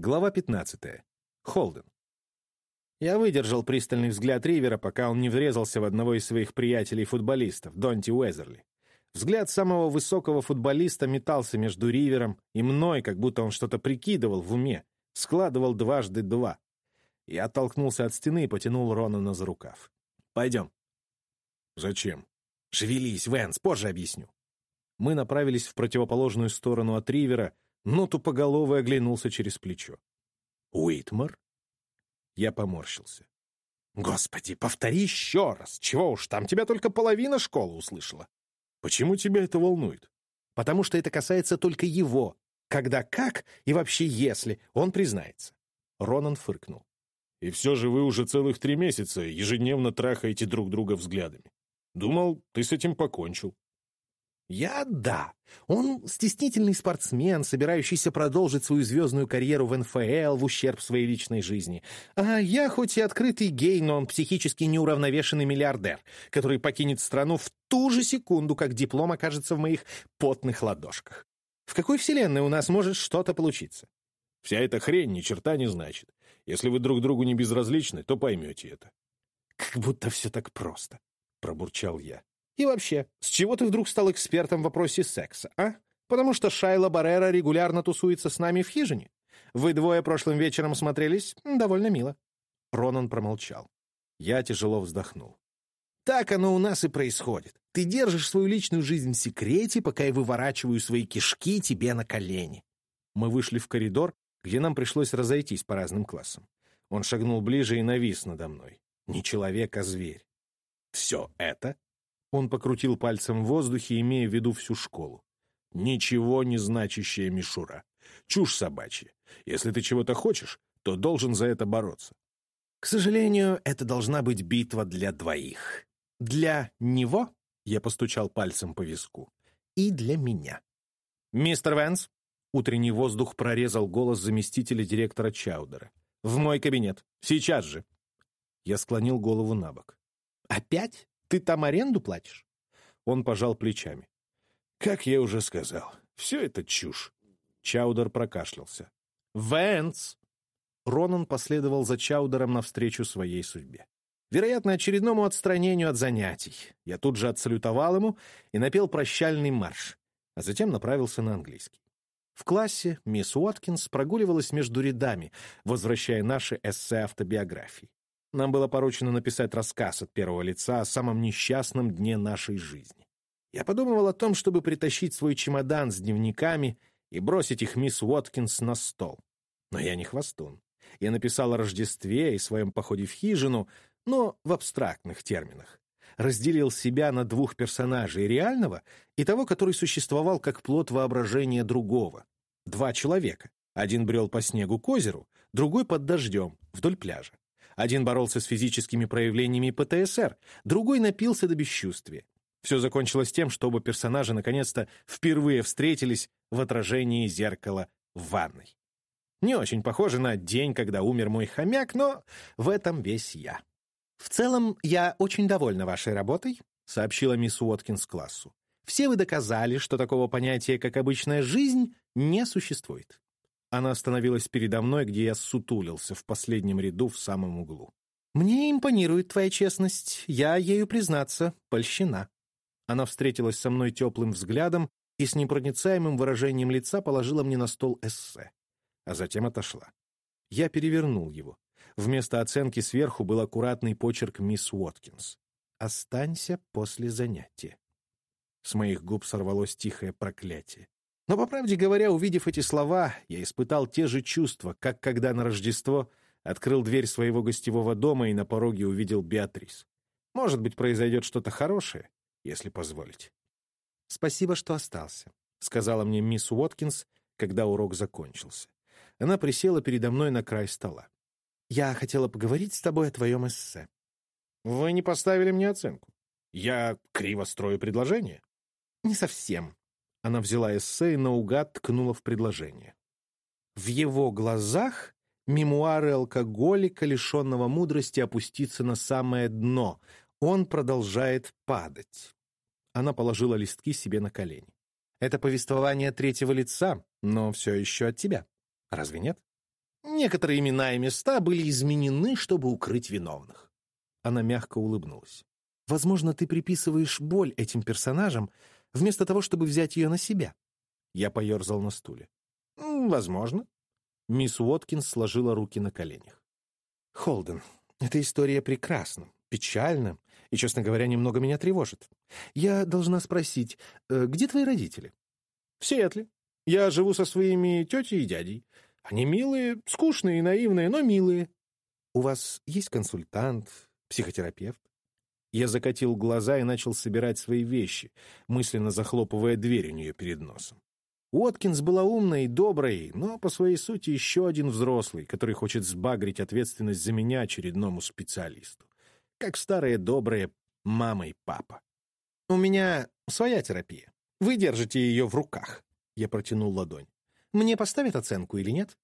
Глава 15. Холден. Я выдержал пристальный взгляд Ривера, пока он не врезался в одного из своих приятелей-футболистов, Донти Уэзерли. Взгляд самого высокого футболиста метался между Ривером и мной, как будто он что-то прикидывал в уме, складывал дважды два. Я оттолкнулся от стены и потянул Ронана за рукав. «Пойдем». «Зачем?» «Шевелись, Вэнс, позже объясню». Мы направились в противоположную сторону от Ривера, но тупоголовый оглянулся через плечо. «Уитмар?» Я поморщился. «Господи, повтори еще раз! Чего уж, там тебя только половина школы услышала!» «Почему тебя это волнует?» «Потому что это касается только его. Когда как и вообще если он признается». Ронан фыркнул. «И все же вы уже целых три месяца ежедневно трахаете друг друга взглядами. Думал, ты с этим покончил». Я — да. Он стеснительный спортсмен, собирающийся продолжить свою звездную карьеру в НФЛ в ущерб своей личной жизни. А я хоть и открытый гей, но он психически неуравновешенный миллиардер, который покинет страну в ту же секунду, как диплом окажется в моих потных ладошках. В какой вселенной у нас может что-то получиться? Вся эта хрень ни черта не значит. Если вы друг другу не безразличны, то поймете это. Как будто все так просто, — пробурчал я. И вообще, с чего ты вдруг стал экспертом в вопросе секса, а? Потому что Шайла Баррера регулярно тусуется с нами в хижине. Вы двое прошлым вечером смотрелись довольно мило». Ронан промолчал. Я тяжело вздохнул. «Так оно у нас и происходит. Ты держишь свою личную жизнь в секрете, пока я выворачиваю свои кишки тебе на колени». Мы вышли в коридор, где нам пришлось разойтись по разным классам. Он шагнул ближе и навис надо мной. Не человек, а зверь. «Все это он покрутил пальцем в воздухе, имея в виду всю школу. «Ничего не значащая мишура. Чушь собачья. Если ты чего-то хочешь, то должен за это бороться». «К сожалению, это должна быть битва для двоих. Для него, — я постучал пальцем по виску, — и для меня». «Мистер Вэнс?» — утренний воздух прорезал голос заместителя директора Чаудера. «В мой кабинет. Сейчас же». Я склонил голову на бок. «Опять?» Ты там аренду платишь?» Он пожал плечами. «Как я уже сказал, все это чушь». Чаудер прокашлялся. «Вэнс!» Ронан последовал за Чаудером навстречу своей судьбе. Вероятно, очередному отстранению от занятий. Я тут же отсалютовал ему и напел прощальный марш, а затем направился на английский. В классе мисс Уоткинс прогуливалась между рядами, возвращая наши эссе автобиографии. Нам было поручено написать рассказ от первого лица о самом несчастном дне нашей жизни. Я подумывал о том, чтобы притащить свой чемодан с дневниками и бросить их мисс Уоткинс на стол. Но я не хвостун. Я написал о Рождестве и своем походе в хижину, но в абстрактных терминах. Разделил себя на двух персонажей, реального и того, который существовал как плод воображения другого. Два человека. Один брел по снегу к озеру, другой под дождем, вдоль пляжа. Один боролся с физическими проявлениями ПТСР, другой напился до бесчувствия. Все закончилось тем, что оба персонажа наконец-то впервые встретились в отражении зеркала в ванной. Не очень похоже на день, когда умер мой хомяк, но в этом весь я. «В целом, я очень довольна вашей работой», — сообщила мисс Уоткинс классу. «Все вы доказали, что такого понятия, как обычная жизнь, не существует. Она остановилась передо мной, где я сутулился в последнем ряду в самом углу. «Мне импонирует твоя честность. Я ею, признаться, польщена». Она встретилась со мной теплым взглядом и с непроницаемым выражением лица положила мне на стол эссе, а затем отошла. Я перевернул его. Вместо оценки сверху был аккуратный почерк мисс Уоткинс. «Останься после занятия». С моих губ сорвалось тихое проклятие. Но, по правде говоря, увидев эти слова, я испытал те же чувства, как когда на Рождество открыл дверь своего гостевого дома и на пороге увидел Беатрис. Может быть, произойдет что-то хорошее, если позволить. «Спасибо, что остался», — сказала мне мисс Уоткинс, когда урок закончился. Она присела передо мной на край стола. «Я хотела поговорить с тобой о твоем эссе». «Вы не поставили мне оценку. Я криво строю предложение?» «Не совсем», она взяла эссе и наугад ткнула в предложение. В его глазах мемуары алкоголика, лишенного мудрости, опуститься на самое дно. Он продолжает падать. Она положила листки себе на колени. Это повествование третьего лица, но все еще от тебя. Разве нет? Некоторые имена и места были изменены, чтобы укрыть виновных. Она мягко улыбнулась. Возможно, ты приписываешь боль этим персонажам, вместо того, чтобы взять ее на себя. Я поерзал на стуле. Возможно. Мисс Уоткинс сложила руки на коленях. Холден, эта история прекрасна, печальна и, честно говоря, немного меня тревожит. Я должна спросить, э, где твои родители? В Сиэтле. Я живу со своими тетей и дядей. Они милые, скучные и наивные, но милые. У вас есть консультант, психотерапевт? Я закатил глаза и начал собирать свои вещи, мысленно захлопывая дверь у нее перед носом. Уоткинс была умной и доброй, но по своей сути еще один взрослый, который хочет сбагрить ответственность за меня очередному специалисту. Как старые добрые мама и папа. «У меня своя терапия. Вы держите ее в руках». Я протянул ладонь. «Мне поставят оценку или нет?»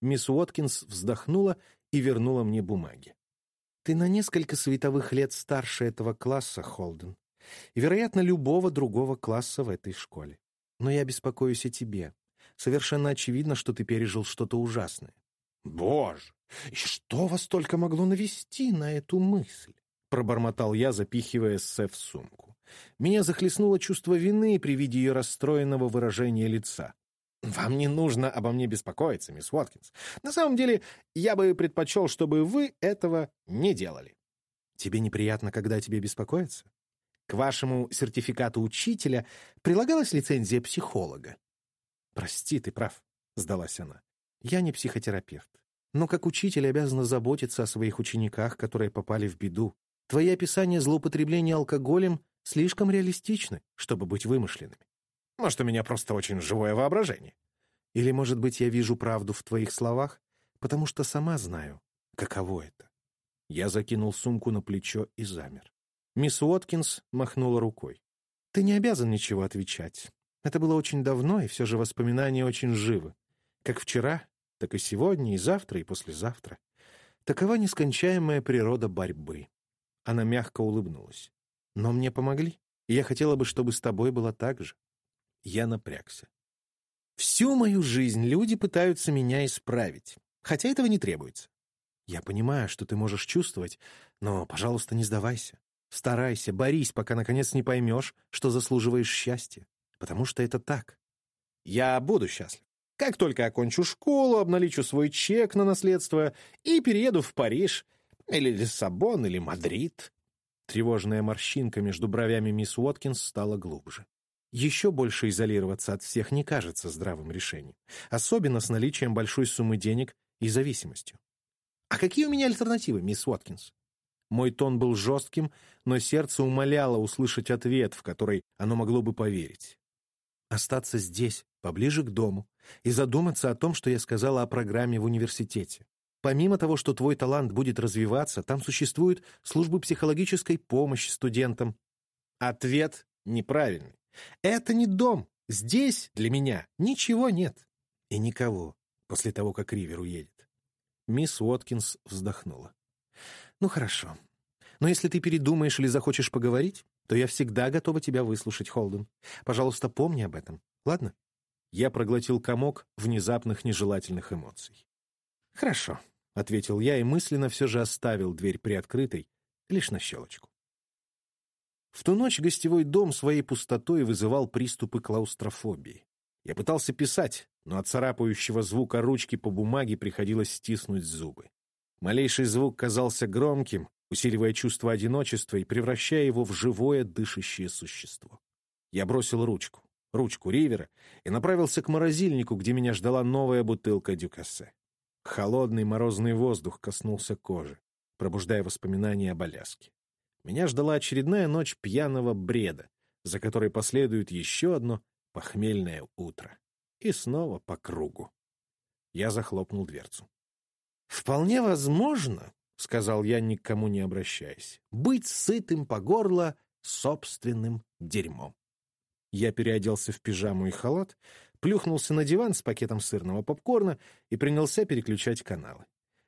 Мисс Уоткинс вздохнула и вернула мне бумаги. Ты на несколько световых лет старше этого класса, Холден, и, вероятно, любого другого класса в этой школе. Но я беспокоюсь о тебе. Совершенно очевидно, что ты пережил что-то ужасное. Боже, и что вас только могло навести на эту мысль? Пробормотал я, запихивая Сэ в сумку. Меня захлестнуло чувство вины при виде ее расстроенного выражения лица. «Вам не нужно обо мне беспокоиться, мисс Уоткинс. На самом деле, я бы предпочел, чтобы вы этого не делали». «Тебе неприятно, когда тебе беспокоятся?» «К вашему сертификату учителя прилагалась лицензия психолога». «Прости, ты прав», — сдалась она. «Я не психотерапевт. Но как учитель обязана заботиться о своих учениках, которые попали в беду. Твои описания злоупотребления алкоголем слишком реалистичны, чтобы быть вымышленными. Может, у меня просто очень живое воображение. Или, может быть, я вижу правду в твоих словах, потому что сама знаю, каково это. Я закинул сумку на плечо и замер. Мисс Уоткинс махнула рукой. «Ты не обязан ничего отвечать. Это было очень давно, и все же воспоминания очень живы. Как вчера, так и сегодня, и завтра, и послезавтра. Такова нескончаемая природа борьбы». Она мягко улыбнулась. «Но мне помогли, и я хотела бы, чтобы с тобой было так же. Я напрягся. Всю мою жизнь люди пытаются меня исправить, хотя этого не требуется. Я понимаю, что ты можешь чувствовать, но, пожалуйста, не сдавайся. Старайся, борись, пока наконец не поймешь, что заслуживаешь счастья. Потому что это так. Я буду счастлив. Как только окончу школу, обналичу свой чек на наследство и перееду в Париж, или Лиссабон, или Мадрид. Тревожная морщинка между бровями мисс Уоткинс стала глубже. Еще больше изолироваться от всех не кажется здравым решением, особенно с наличием большой суммы денег и зависимостью. «А какие у меня альтернативы, мисс Уоткинс?» Мой тон был жестким, но сердце умоляло услышать ответ, в который оно могло бы поверить. Остаться здесь, поближе к дому, и задуматься о том, что я сказала о программе в университете. Помимо того, что твой талант будет развиваться, там существуют службы психологической помощи студентам. Ответ неправильный. Это не дом. Здесь для меня ничего нет. И никого после того, как Ривер уедет. Мисс Уоткинс вздохнула. «Ну хорошо. Но если ты передумаешь или захочешь поговорить, то я всегда готова тебя выслушать, Холден. Пожалуйста, помни об этом, ладно?» Я проглотил комок внезапных нежелательных эмоций. «Хорошо», — ответил я и мысленно все же оставил дверь приоткрытой, лишь на щелочку. В ту ночь гостевой дом своей пустотой вызывал приступы клаустрофобии. Я пытался писать, но от царапающего звука ручки по бумаге приходилось стиснуть зубы. Малейший звук казался громким, усиливая чувство одиночества и превращая его в живое дышащее существо. Я бросил ручку, ручку Ривера, и направился к морозильнику, где меня ждала новая бутылка дюкассе. Холодный морозный воздух коснулся кожи, пробуждая воспоминания об Аляске. Меня ждала очередная ночь пьяного бреда, за которой последует еще одно похмельное утро. И снова по кругу. Я захлопнул дверцу. «Вполне возможно, — сказал я, никому не обращаясь, — быть сытым по горло собственным дерьмом». Я переоделся в пижаму и халат, плюхнулся на диван с пакетом сырного попкорна и принялся переключать каналы.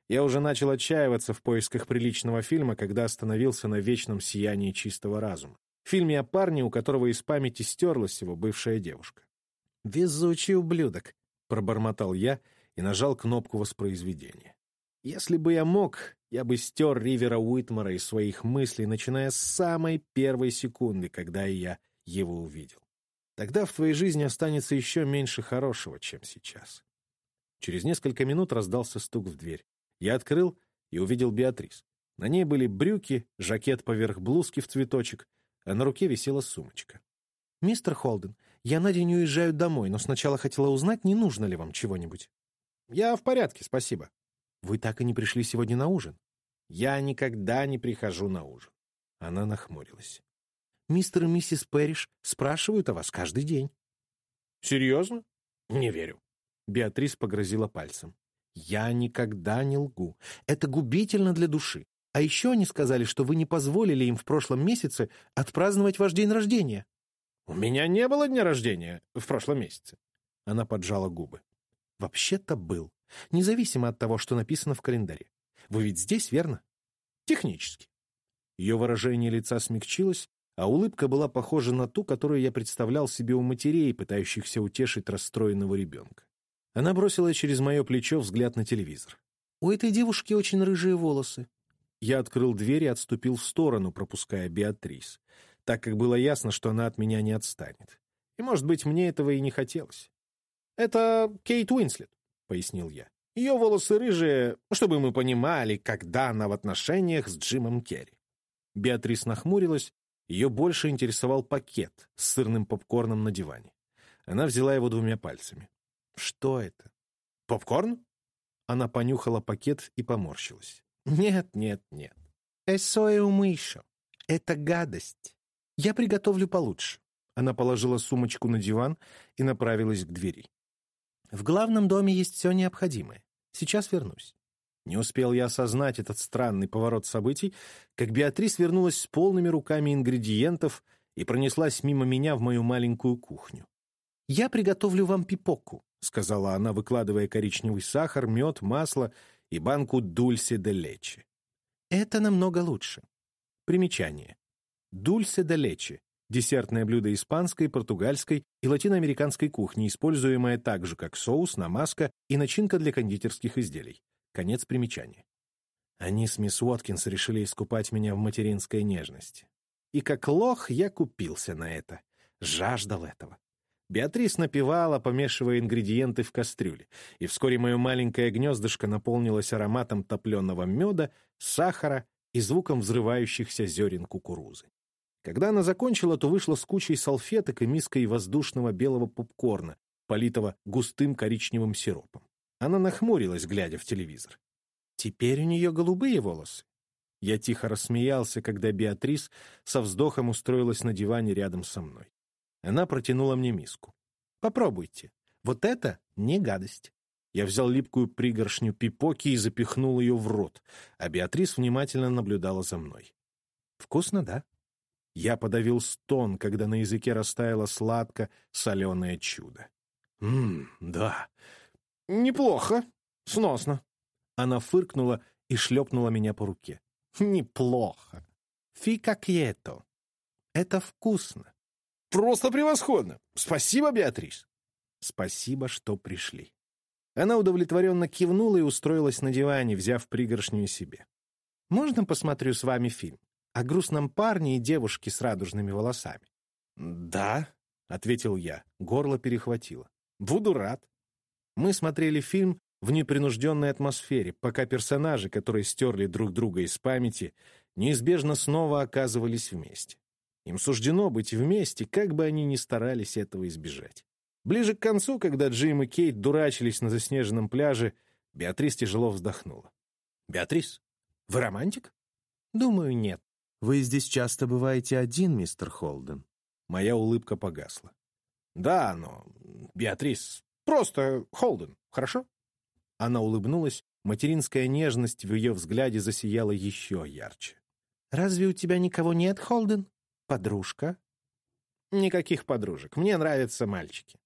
Я уже начал отчаиваться в поисках приличного фильма, когда остановился на вечном сиянии чистого разума. В фильме о парне, у которого из памяти стерлась его бывшая девушка. «Везучий ублюдок», — пробормотал я и нажал кнопку воспроизведения. Если бы я мог, я бы стер Ривера Уитмара из своих мыслей, начиная с самой первой секунды, когда я его увидел. Тогда в твоей жизни останется еще меньше хорошего, чем сейчас. Через несколько минут раздался стук в дверь. Я открыл и увидел Беатрис. На ней были брюки, жакет поверх блузки в цветочек, а на руке висела сумочка. «Мистер Холден, я на день уезжаю домой, но сначала хотела узнать, не нужно ли вам чего-нибудь». «Я в порядке, спасибо». «Вы так и не пришли сегодня на ужин?» «Я никогда не прихожу на ужин». Она нахмурилась. «Мистер и миссис Пэриш спрашивают о вас каждый день». «Серьезно? Не верю». Беатрис погрозила пальцем. «Я никогда не лгу. Это губительно для души. А еще они сказали, что вы не позволили им в прошлом месяце отпраздновать ваш день рождения». «У меня не было дня рождения в прошлом месяце». Она поджала губы. «Вообще-то был. Независимо от того, что написано в календаре. Вы ведь здесь, верно?» «Технически». Ее выражение лица смягчилось, а улыбка была похожа на ту, которую я представлял себе у матерей, пытающихся утешить расстроенного ребенка. Она бросила через мое плечо взгляд на телевизор. «У этой девушки очень рыжие волосы». Я открыл дверь и отступил в сторону, пропуская Беатрис так как было ясно, что она от меня не отстанет. И, может быть, мне этого и не хотелось. «Это Кейт Уинслет», — пояснил я. «Ее волосы рыжие, чтобы мы понимали, когда она в отношениях с Джимом Керри». Беатрис нахмурилась, ее больше интересовал пакет с сырным попкорном на диване. Она взяла его двумя пальцами. «Что это?» «Попкорн?» Она понюхала пакет и поморщилась. «Нет, нет, нет. Эсоэ умышо. Это гадость. «Я приготовлю получше». Она положила сумочку на диван и направилась к двери. «В главном доме есть все необходимое. Сейчас вернусь». Не успел я осознать этот странный поворот событий, как Беатрис вернулась с полными руками ингредиентов и пронеслась мимо меня в мою маленькую кухню. «Я приготовлю вам пипокку», — сказала она, выкладывая коричневый сахар, мед, масло и банку дульсе де лечи. «Это намного лучше». Примечание. Дульсе де лечи – десертное блюдо испанской, португальской и латиноамериканской кухни, используемое так же, как соус, намазка и начинка для кондитерских изделий. Конец примечания. Они с мисс Уоткинс решили искупать меня в материнской нежности. И как лох я купился на это. Жаждал этого. Беатрис напевала, помешивая ингредиенты в кастрюле, и вскоре мое маленькое гнездышко наполнилось ароматом топленого меда, сахара и звуком взрывающихся зерен кукурузы. Когда она закончила, то вышла с кучей салфеток и миской воздушного белого попкорна, политого густым коричневым сиропом. Она нахмурилась, глядя в телевизор. «Теперь у нее голубые волосы». Я тихо рассмеялся, когда Беатрис со вздохом устроилась на диване рядом со мной. Она протянула мне миску. «Попробуйте. Вот это не гадость». Я взял липкую пригоршню пипоки и запихнул ее в рот, а Беатрис внимательно наблюдала за мной. «Вкусно, да?» Я подавил стон, когда на языке растаяло сладко-соленое чудо. «Ммм, да. Неплохо. Сносно». Она фыркнула и шлепнула меня по руке. «Неплохо. Фика кьето. Это вкусно». «Просто превосходно. Спасибо, Беатрис». «Спасибо, что пришли». Она удовлетворенно кивнула и устроилась на диване, взяв пригоршню себе. «Можно посмотрю с вами фильм?» о грустном парне и девушке с радужными волосами. «Да», — ответил я, горло перехватило. «Буду рад». Мы смотрели фильм в непринужденной атмосфере, пока персонажи, которые стерли друг друга из памяти, неизбежно снова оказывались вместе. Им суждено быть вместе, как бы они ни старались этого избежать. Ближе к концу, когда Джим и Кейт дурачились на заснеженном пляже, Беатрис тяжело вздохнула. «Беатрис, вы романтик?» «Думаю, нет. «Вы здесь часто бываете один, мистер Холден?» Моя улыбка погасла. «Да, но... Беатрис, просто Холден, хорошо?» Она улыбнулась, материнская нежность в ее взгляде засияла еще ярче. «Разве у тебя никого нет, Холден? Подружка?» «Никаких подружек. Мне нравятся мальчики».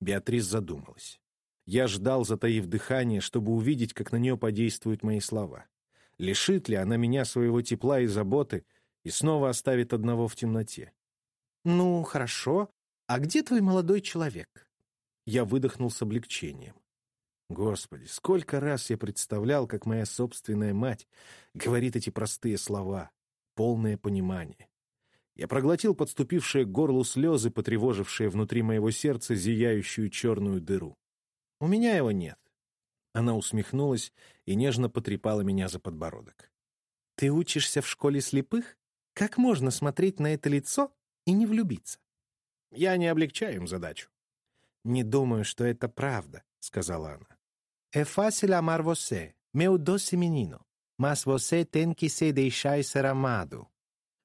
Беатрис задумалась. Я ждал, затаив дыхание, чтобы увидеть, как на нее подействуют мои слова. Лишит ли она меня своего тепла и заботы и снова оставит одного в темноте? «Ну, хорошо. А где твой молодой человек?» Я выдохнул с облегчением. Господи, сколько раз я представлял, как моя собственная мать говорит эти простые слова, полное понимание. Я проглотил подступившие к горлу слезы, потревожившие внутри моего сердца зияющую черную дыру. У меня его нет. Она усмехнулась и нежно потрепала меня за подбородок. «Ты учишься в школе слепых? Как можно смотреть на это лицо и не влюбиться?» «Я не облегчаю им задачу». «Не думаю, что это правда», — сказала она. «É fácil amar você, meu doce menino, mas você tem que se deixar ser amado».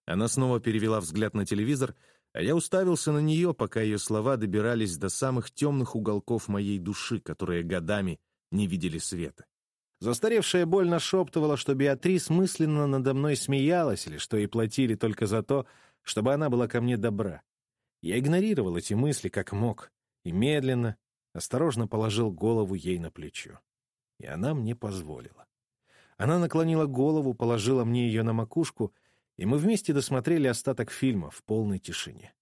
Она снова перевела взгляд на телевизор, а я уставился на нее, пока ее слова добирались до самых темных уголков моей души, которые годами не видели света. Застаревшая боль нашептывала, что Беатрис мысленно надо мной смеялась или что ей платили только за то, чтобы она была ко мне добра. Я игнорировал эти мысли как мог и медленно, осторожно положил голову ей на плечо. И она мне позволила. Она наклонила голову, положила мне ее на макушку, и мы вместе досмотрели остаток фильма в полной тишине.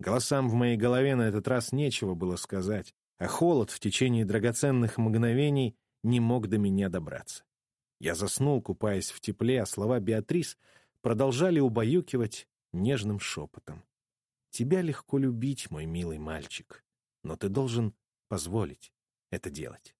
Голосам в моей голове на этот раз нечего было сказать, а холод в течение драгоценных мгновений не мог до меня добраться. Я заснул, купаясь в тепле, а слова Беатрис продолжали убаюкивать нежным шепотом. «Тебя легко любить, мой милый мальчик, но ты должен позволить это делать».